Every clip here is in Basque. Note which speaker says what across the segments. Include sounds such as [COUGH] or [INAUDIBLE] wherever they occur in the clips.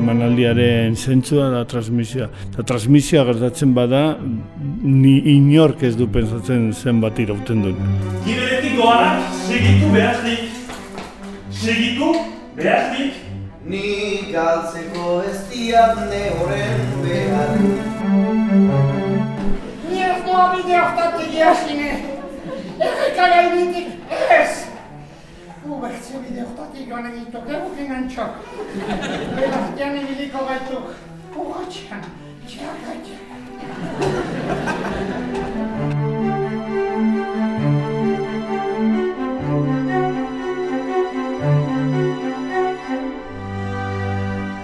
Speaker 1: emanaldiaren zentzua da transmisioa. Eta transmisioa gertatzen bada, ni inork ez du pensatzen zenbat irauten duen.
Speaker 2: Giberetik doanak, segitu behaznik. Segitu behaznik.
Speaker 3: Ni galtzeko ez diatne horren behar.
Speaker 4: Ni ez doa bide hortatik jasine. Errekara ez. Ubertze bide hortatik joan egituk egukin antxok. Beraztian ibiliko gaituk. Urratxean, txarratxean.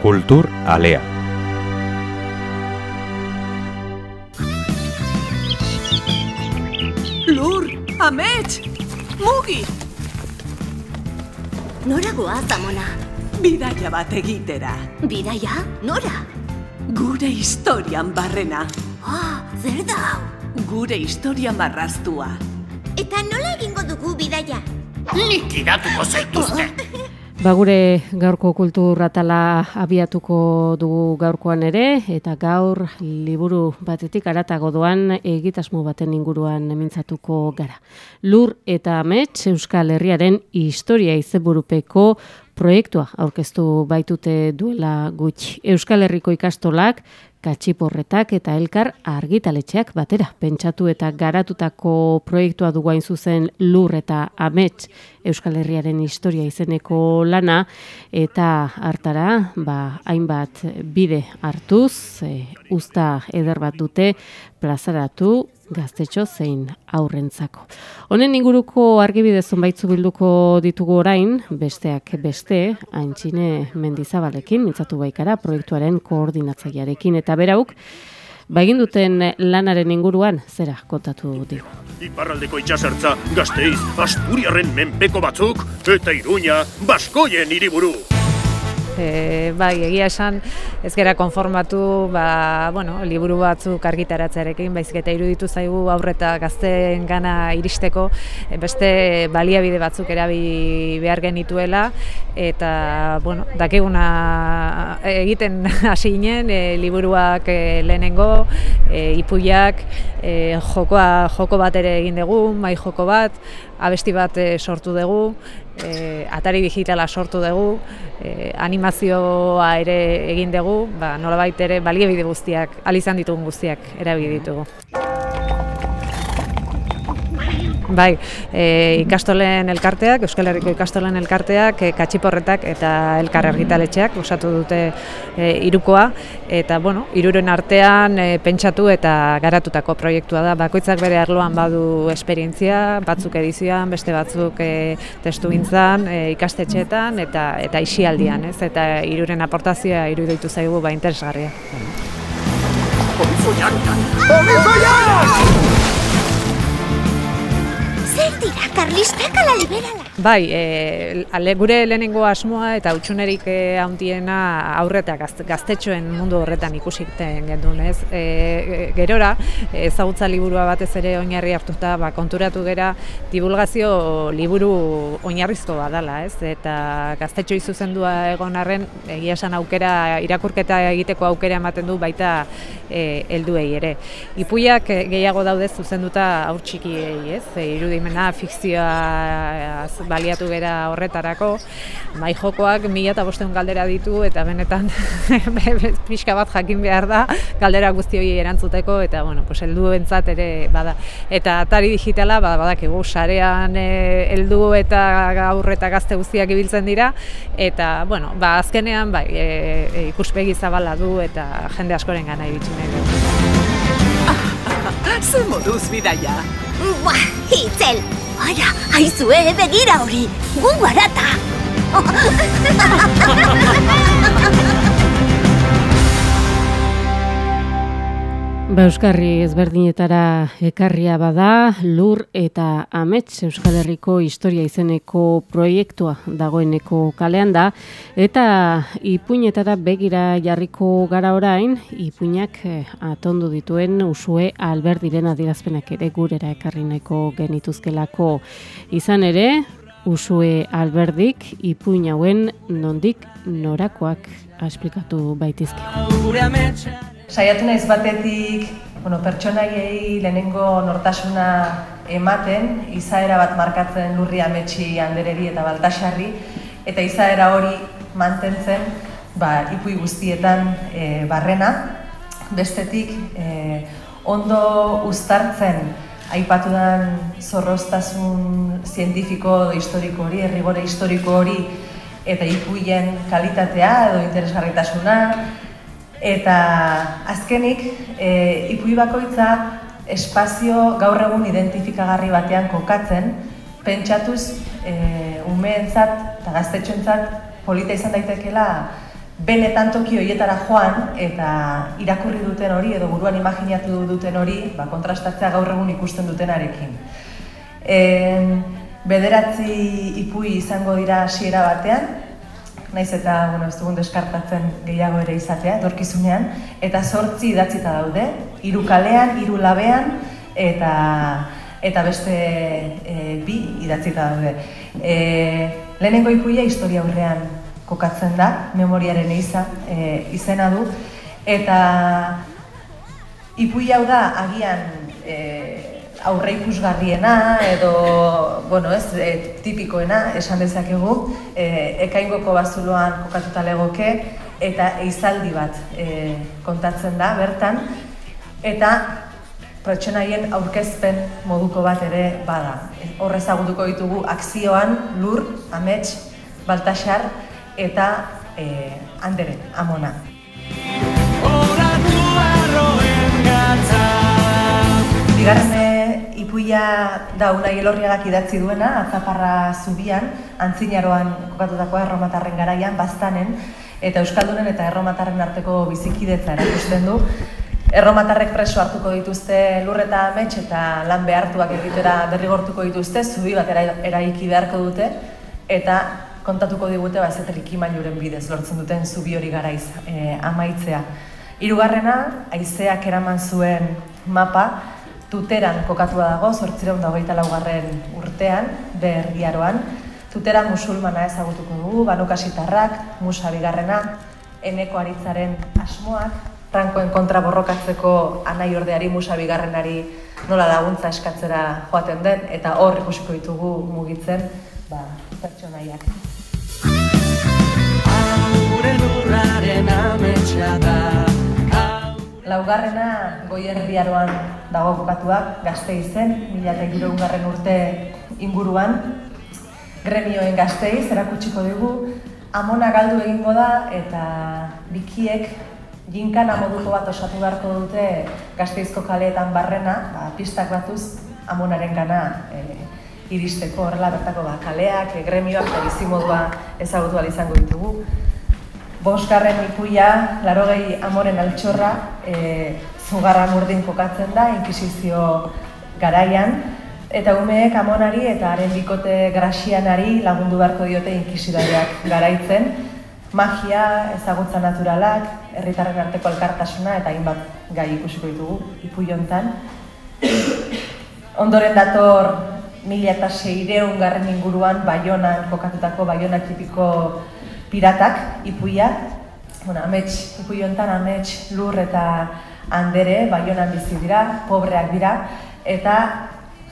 Speaker 5: Kultur Alea.
Speaker 6: Lur, amets, mugi,
Speaker 7: Nora goaz, amona?
Speaker 6: bidaia bat egitera.
Speaker 7: Bidaia? Nora?
Speaker 6: Gure historian barrena,
Speaker 7: Ah, zer da hau?
Speaker 6: gure historia marraztua.
Speaker 7: Eta nola egingo dugu bidaia? [LAUGHS]
Speaker 8: Ba gure gaurko kultur atala abiatuko dugu gaurkoan ere, eta gaur liburu batetik aratago doan egitasmo baten inguruan emintzatuko gara. Lur eta amets Euskal Herriaren historia izenburupeko proiektua aurkeztu baitute duela gutxi. Euskal Herriko ikastolak, katxiporretak eta elkar argitaletxeak batera. Pentsatu eta garatutako proiektua dugu hain zuzen lur eta amets Euskal Herriaren historia izeneko lana eta hartara ba, hainbat bide hartuz, e, usta eder bat dute plazaratu gaztetxo zein aurrentzako. Honen inguruko argibide zonbaitzu bilduko ditugu orain, besteak beste, antxine mendizabalekin, mintzatu baikara, proiektuaren koordinatzailearekin eta berauk, ba egin duten lanaren inguruan zera kontatu digu.
Speaker 2: Iparraldeko itxasertza, gazteiz, asturiarren menpeko batzuk, eta iruña, baskoien hiriburu.
Speaker 9: E, bai, egia esan ez gera konformatu ba, bueno, liburu batzuk argitaratzearekin, baizik eta iruditu zaigu aurreta gazteen gana iristeko e, beste baliabide batzuk erabi behar genituela eta bueno, dakiguna egiten [LAUGHS] hasi ginen e, liburuak e, lehenengo, e, ipuiak, e, jokoa, joko bat ere egin dugu, mai joko bat, abesti bat sortu dugu, e, atari digitala sortu dugu, e, animazioa ere egin dugu, ba, nolabait ere baliabide guztiak, alizan ditugun guztiak erabili ditugu. Bai, e, ikastolen elkarteak, Euskal Herriko ikastolen elkarteak, e, katxiporretak eta elkar argitaletxeak osatu dute e, irukoa, eta bueno, iruren artean e, pentsatu eta garatutako proiektua da. Bakoitzak bere arloan badu esperientzia, batzuk edizioan, beste batzuk e, testu gintzan, e, ikastetxeetan eta eta isialdian, ez? Eta iruren aportazioa iruditu zaigu ba interesgarria.
Speaker 7: Zer Tira, Carly, sácala, libérala.
Speaker 9: Bai, e, ale, gure lehenengo asmoa eta utxunerik e, handiena aurreta gazte, gaztetxoen mundu horretan ikusiten gendun, ez? E, gerora, ezagutza liburua batez ere oinarri hartuta, ba, konturatu gera divulgazio liburu oinarrizko badala, ez? Eta gaztetxo izuzendua egon arren, egia esan aukera, irakurketa egiteko aukera ematen du baita e, helduei ere. Ipuiak e, gehiago daude zuzenduta aur txikiei, ez? E, irudimena fikzioa baliatu gera horretarako, bai jokoak mila eta bosteun galdera ditu eta benetan [LAUGHS] pixka bat jakin behar da galdera guzti hori erantzuteko eta bueno, pues heldu bentzat ere bada. Eta atari digitala ba, badakigu sarean e, heldu eta gaur eta gazte guztiak ibiltzen dira eta bueno, ba, azkenean bai, e, e, ikuspegi zabala du eta jende askoren gana iritsi nahi du. [LAUGHS]
Speaker 6: Ze moduz bidaia?
Speaker 7: Buah, itzel! Ara, aizue, begira hori! Gu garata!
Speaker 8: Ba, Euskarri ezberdinetara ekarria bada, lur eta amets Euskal Herriko historia izeneko proiektua dagoeneko kalean da, eta ipuinetara begira jarriko gara orain, ipuinak eh, atondu dituen usue alberdiren adierazpenak ere gurera ekarri nahiko genituzkelako izan ere, Usue Alberdik ipuin hauen nondik norakoak esplikatu baitizke.
Speaker 5: Saiatu naiz batetik, bueno, pertsonaiei lehenengo nortasuna ematen, izaera bat markatzen lurri ametsi andereri eta baltasarri, eta izaera hori mantentzen ba, ipui guztietan e, barrena, bestetik e, ondo uztartzen aipatu den zorroztasun zientifiko edo historiko hori, errigore historiko hori, eta ipuien kalitatea edo interesgarritasuna, eta azkenik e, ipui bakoitza espazio gaur egun identifikagarri batean kokatzen, pentsatuz e, umeentzat eta gaztetxoentzat polita izan daitekela benetan toki horietara joan eta irakurri duten hori edo buruan imaginatu duten hori ba, kontrastatzea gaur egun ikusten dutenarekin. E, bederatzi ipui izango dira hasiera batean, naiz eta bueno, ez dugun deskartatzen gehiago ere izatea, dorkizunean, eta sortzi idatzita daude, hiru kalean, hiru labean, eta eta beste e, bi idatzita daude. E, lehenengo ipuia historia aurrean kokatzen da, memoriaren eiza e, izena du, eta ipuia hau da agian e, aurre ikusgarriena edo, bueno, ez, e, tipikoena esan dezakegu, e, ekaingoko bazuloan kokatuta legoke, eta eizaldi bat e, kontatzen da bertan, eta pertsonaien aurkezpen moduko bat ere bada. Horrez agutuko ditugu akzioan, lur, amets, baltasar eta e, andere, amona. Bigarren ipuia da unai elorriagak idatzi duena, azaparra zubian, antzinaroan kokatutakoa erromatarren garaian, bastanen, eta Euskaldunen eta erromatarren arteko bizikidetza erakusten du. Erromatarrek preso hartuko dituzte lurreta amets eta lan behartuak egitera derrigortuko dituzte, zubi bat eraiki beharko dute, eta kontatuko digute ba, ikimailuren bidez lortzen duten zubi hori garaiz e, amaitzea. Hirugarrena, haizeak eraman zuen mapa, tuteran kokatua dago, sortzireun dagoita laugarren urtean, berriaroan. Tutera musulmana ezagutuko dugu, banukasitarrak, musa bigarrena, eneko aritzaren asmoak, Frankoen kontra borrokatzeko anai ordeari musa bigarrenari nola laguntza eskatzera joaten den, eta hor ikusiko ditugu mugitzen ba, pertsonaiak. Laugarrena goierriaroan dago bukatuak, gazte izen, mila eta urte inguruan, gremioen gazteiz, erakutsiko dugu, amona galdu egingo da eta bikiek Ginkana moduko bat osatu beharko dute gazteizko kaleetan barrena, ba, pistak batuz amonaren gana e, iristeko. Horrela bertako ba, kaleak, e, gremioak eta bizimodua ezagutu izango ditugu. Bosgarren ikuia, larogei amoren altxorra, e, zugarra murdin kokatzen da, inkisizio garaian, eta umeek amonari eta haren bikote grasianari lagundu beharko diote inkisidadeak garaitzen, magia, ezagutza naturalak, herritarren arteko elkartasuna eta hainbat gai ikusiko ditugu ipui hontan. Ondoren dator mila eta seireun garren inguruan Baionan kokatutako Baiona tipiko piratak ipuia. Bueno, amets, ipui hontan amets lur eta andere Baionan bizi dira, pobreak dira, eta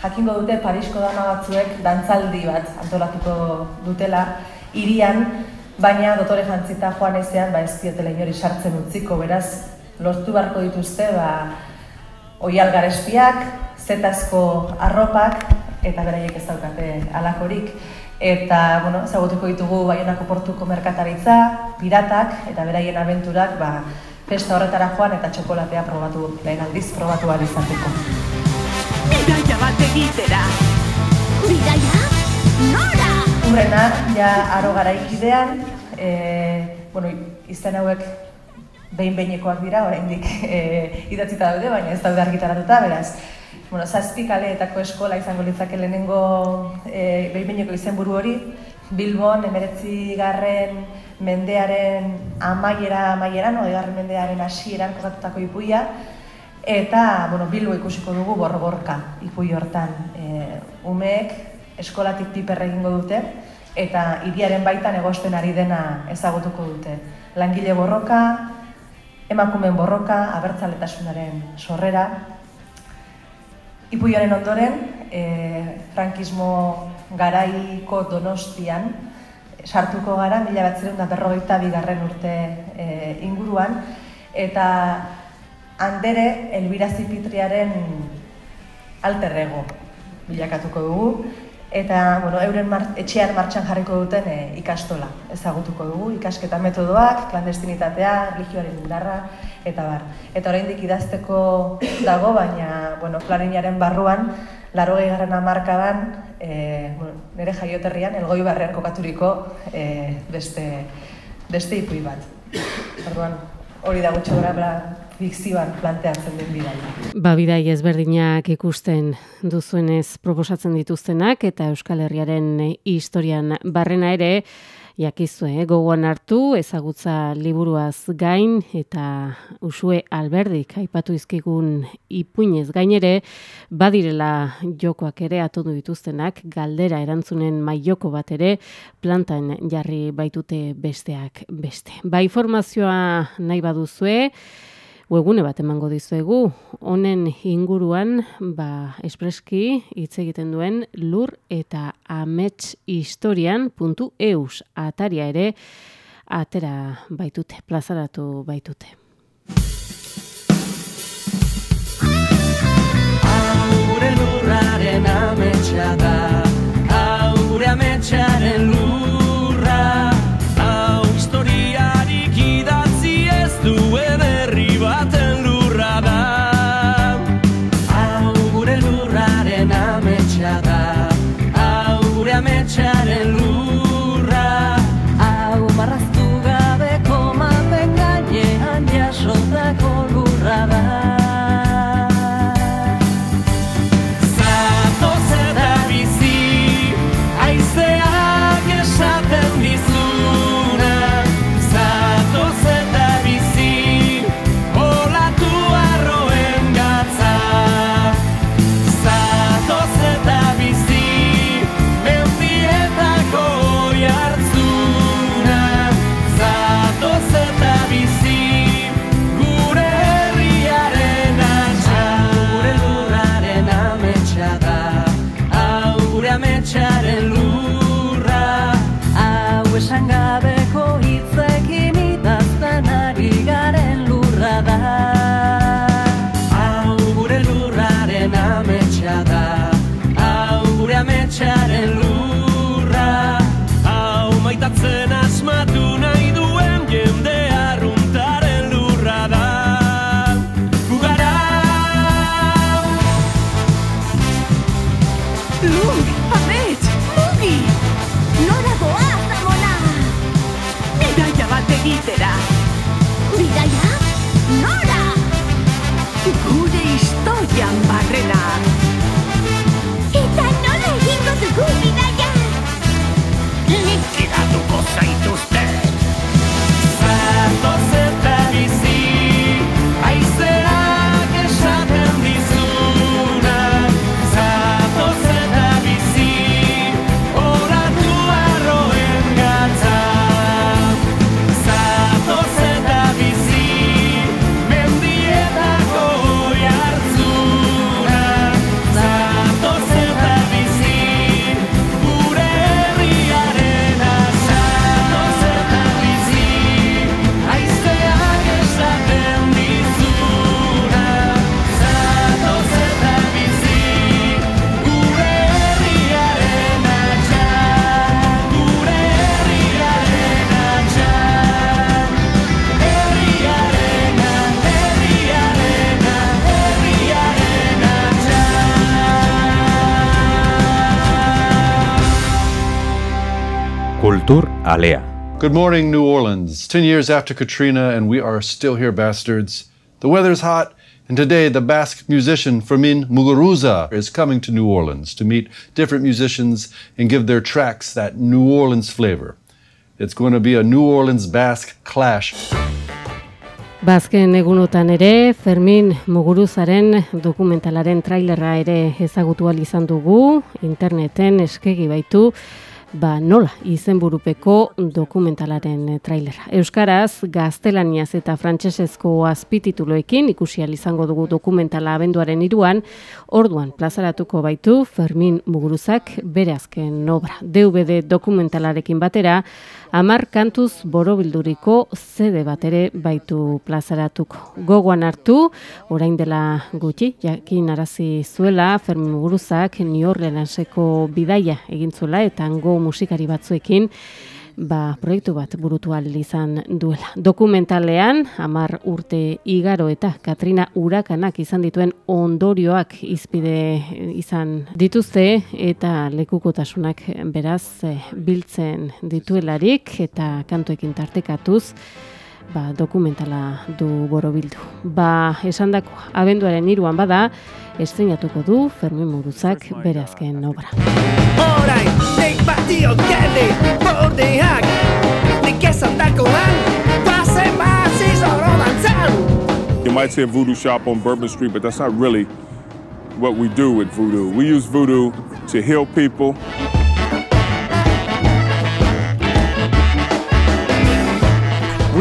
Speaker 5: jakingo dute Parisko dana batzuek dantzaldi bat antolatuko dutela, irian baina dotore jantzita joan ezean ba ez diotela inori sartzen utziko, beraz lortu beharko dituzte ba oial garespiak, zetazko arropak eta beraiek ez daukate alakorik eta bueno, ezagutuko ditugu Baionako portuko merkataritza, piratak eta beraien abenturak ba festa horretara joan eta txokolatea probatu, lehen aldiz probatu behar izateko.
Speaker 6: Bidaia bat egitera!
Speaker 7: Bidaia? Nora?
Speaker 5: Urrena, ja aro garaikidean, e, bueno, izen hauek behin-behinekoak dira, oraindik e, idatzita daude, baina ez daude argitaratuta, beraz. Bueno, zazpi kaleetako eskola izango litzake lehenengo e, behin-behineko izen buru hori, Bilbon, emeretzi garren mendearen amaiera amaieran, ode garren mendearen hasieran kokatutako ipuia, eta bueno, Bilbo ikusiko dugu borroborka ipui hortan. E, umeek eskolatik piper egingo dute, eta hiriaren baitan egosten ari dena ezagutuko dute. Langile borroka, emakumeen borroka, abertzaletasunaren sorrera. Ipuioaren ondoren, e, frankismo garaiko donostian, sartuko gara, mila bat da berrogeita bigarren urte e, inguruan, eta handere Elbira Zipitriaren alterrego bilakatuko dugu, eta bueno, euren mar, etxean martxan jarriko duten e, ikastola ezagutuko dugu, ikasketa metodoak, klandestinitatea, religioaren indarra, eta bar. Eta oraindik idazteko dago, baina bueno, klarinaren barruan, laro gehiagaren amarkadan, e, nire jaioterrian, elgoi barrean kokaturiko e, beste, beste ipui bat. Orduan, hori da gutxo gara fikzioan planteatzen den bidaia.
Speaker 8: Ba, bidai ezberdinak ikusten duzuenez proposatzen dituztenak eta Euskal Herriaren historian barrena ere, jakizue, eh? gogoan hartu, ezagutza liburuaz gain, eta usue alberdik, aipatu izkigun ipuinez gainere, badirela jokoak ere atondu dituztenak, galdera erantzunen maioko bat ere, plantan jarri baitute besteak beste. Ba, informazioa nahi baduzue, webune bat emango dizuegu. Honen inguruan ba espreski hitz egiten duen lur eta amets historian.eus ataria ere atera baitute plazaratu baitute.
Speaker 3: Gure lurraren ametsa da Gure ametsaren gure
Speaker 10: Kultur Alea.
Speaker 11: Good morning, New Orleans. 10 years after Katrina, and we are still here, bastards. The weather's hot, and today the Basque musician Fermin Muguruza is coming to New Orleans to meet different musicians and give their tracks that New Orleans flavor. It's going to be a New Orleans Basque clash.
Speaker 8: Bazken egunotan ere, Fermin Muguruzaren dokumentalaren trailerra ere ezagutu izan dugu, interneten eskegi baitu, ba nola izenburupeko dokumentalaren trailera. Euskaraz, gaztelaniaz eta frantsesezko azpitituloekin ikusi izango dugu dokumentala abenduaren iruan, orduan plazaratuko baitu Fermin Muguruzak bere azken obra. DVD dokumentalarekin batera, Amar kantuz borobilduriko zede bat ere baitu plazaratuko. Gogoan hartu, orain dela gutxi, jakin arazi zuela, Fermin Muguruzak New Orleanseko bidaia egin zuela eta hango musikari batzuekin ba, proiektu bat burutu izan duela. Dokumentalean, amar urte igaro eta Katrina Urakanak izan dituen ondorioak izpide izan dituzte eta lekukotasunak beraz eh, biltzen dituelarik eta kantuekin tartekatuz ba, dokumentala du borobildu. Ba, esandako abenduaren hiruan bada, estrenatuko du Fermin Muruzak bere azken obra.
Speaker 3: Orain, nik batio geni bordiak Nik esandakoan, guazen bazi zoro dantzan
Speaker 10: You might see a voodoo shop on Bourbon Street, but that's not really what we do with voodoo. We use voodoo to heal people.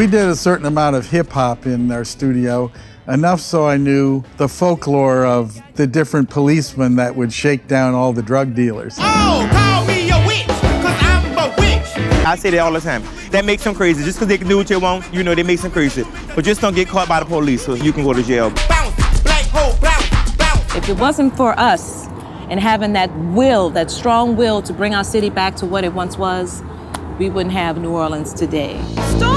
Speaker 12: We did a certain amount of hip hop in our studio, enough so I knew the folklore of the different policemen that would shake down all the drug dealers.
Speaker 3: Oh, call me a witch, cause I'm bewitched
Speaker 13: I say that all the time. That makes them crazy. Just because they can do what they want, you know, they make them crazy. But just don't get caught by the police so you can go to jail.
Speaker 3: Black hole, bounce, bounce
Speaker 14: If it wasn't for us and having that will, that strong will to bring our city back to what it once was, we wouldn't have New Orleans today.
Speaker 3: Storm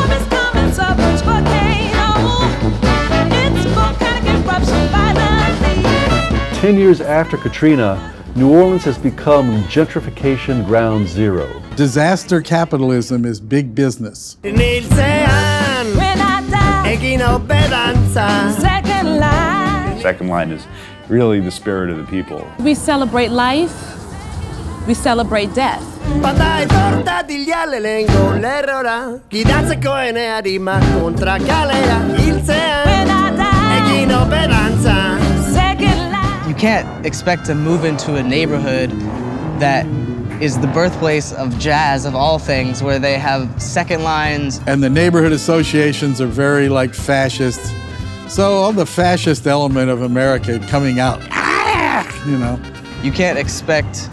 Speaker 11: Ten years after Katrina, New Orleans has become gentrification ground zero.
Speaker 12: Disaster capitalism is big business.
Speaker 3: Niltzean When I die Egin operanza Second line
Speaker 15: Second line is really the spirit of the people.
Speaker 14: We celebrate life, we celebrate death.
Speaker 3: Bada etorta diliale lehengo lerrora Gidatzeko ene harima kontra kalera Hiltzean Egin operanza Second
Speaker 16: You can't expect to move into a neighborhood that is the birthplace of jazz of all things where they have second lines
Speaker 12: And the neighborhood associations are very like fascist. So all the fascist element of America coming out, ah, you know.
Speaker 16: you can't expect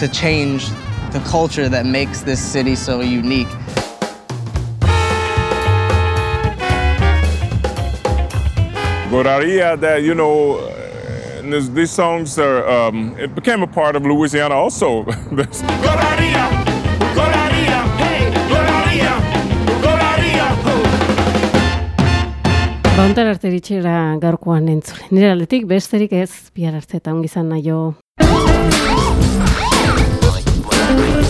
Speaker 16: to change the culture that makes this city so unique
Speaker 10: Godaria, that, you know, uh, this, these songs are, um, it became a part of Louisiana also. [LAUGHS] This-
Speaker 3: Goraria Goraria Hey Goraria Goraria
Speaker 8: Ba, hontar arte ditxera gaurkoan entzule. Nire aldetik besterik ez, bihar arte eta ongi izan naio.
Speaker 3: Thank you.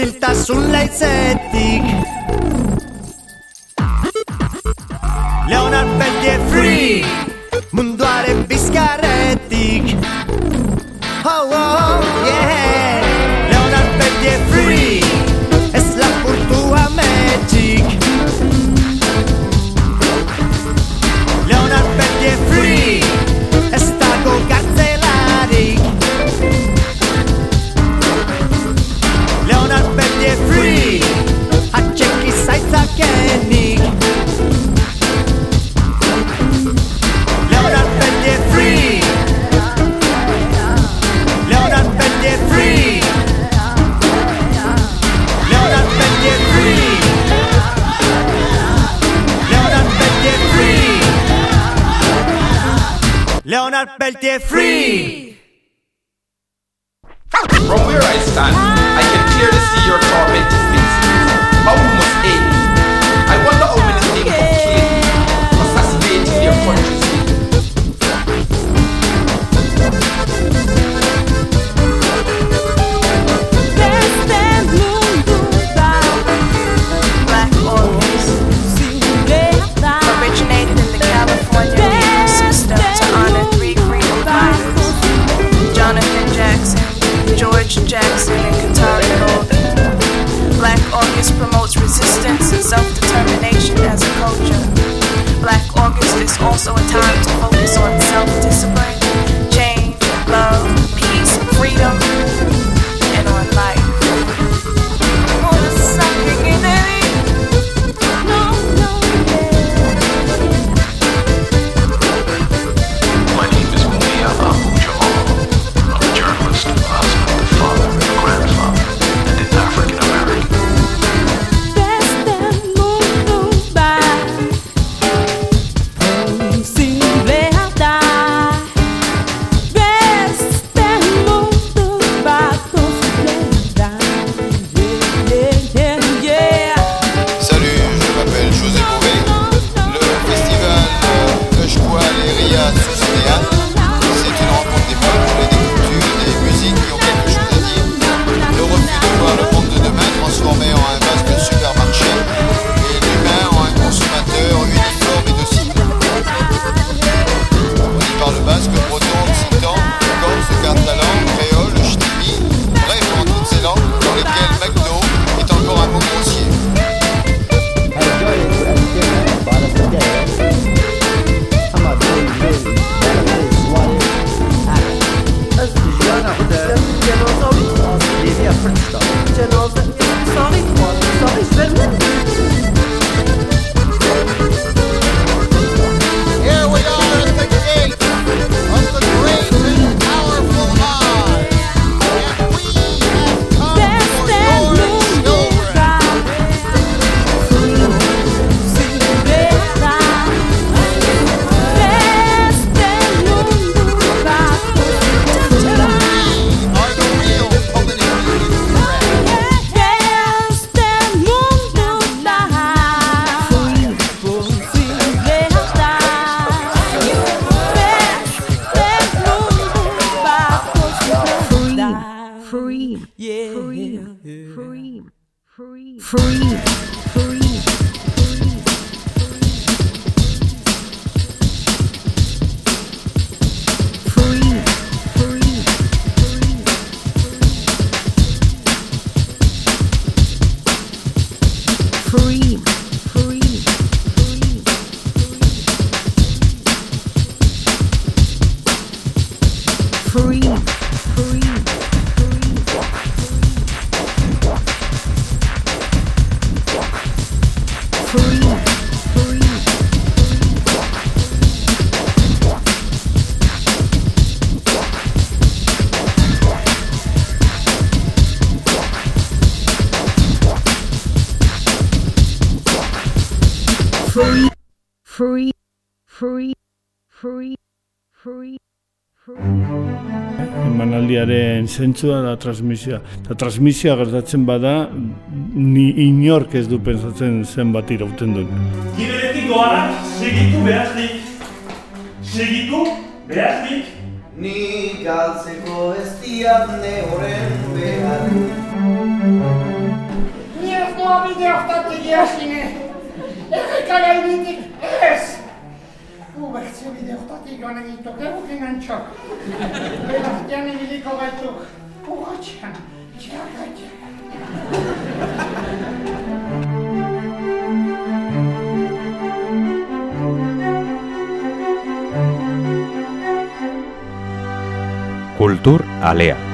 Speaker 3: siltä
Speaker 17: sun leitsetik. Leonard Peltier free, munduaren bizkarretik. Oh, oh, oh, yeah. Leonard Peltier free. Donald Peltier free!
Speaker 18: From where I stand.
Speaker 1: irratiaren zentzua da transmisioa. Eta transmisioa gertatzen bada, ni inork ez du pentsatzen zenbat irauten duen.
Speaker 19: Gideretik goalak, segitu behaznik. Segitu behaznik.
Speaker 17: Ni galtzeko ez diat ne horren behar.
Speaker 4: Ni ez doa bide hartatik jasine. Errekala ez! Gu bertze bide hortatik joan egituk, egukin antxok. Belartean ibiliko gaituk. Urratxean, txakatxean.
Speaker 20: Kultur Alea.